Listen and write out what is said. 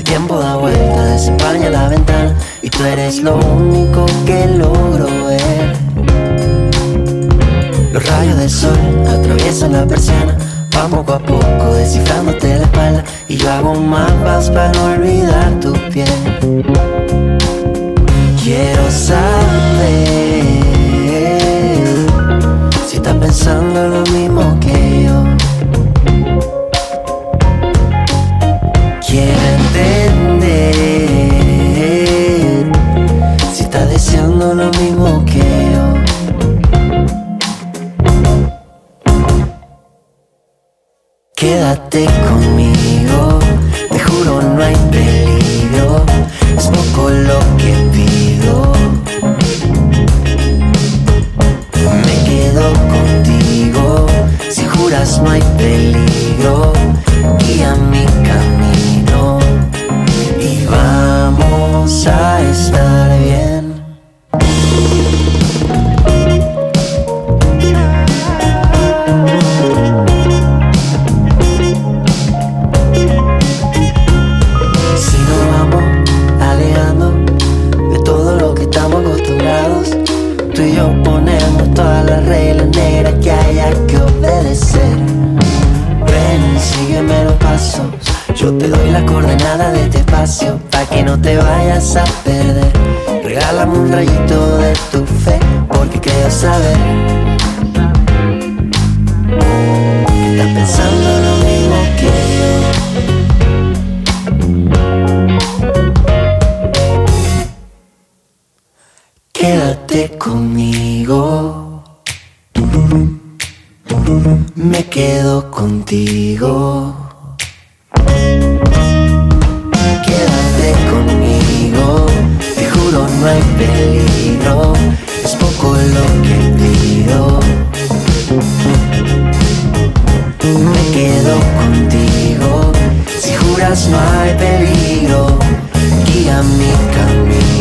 El tiempo da vuelta, desempaña la ventana. Y tú eres lo único que logro ver. Los rayos del sol atraviesan la persiana. Van poco a poco descifrándote la espalda. Y yo hago mapas para no olvidar tu piel. Quédate conmigo, tú y yo ponemos todas las reglas negras que haya que obedecer. Ven, sígueme los pasos, yo te doy la coordenada de este espacio, para que no te vayas a perder. Regálame un rayito de tu fe, porque creo saber que estás pensando Quédate conmigo. Me quedo contigo. Quédate conmigo. Te juro no hay peligro. Es poco lo que pido. Me quedo contigo. Si juras no hay peligro. Guía mi camino.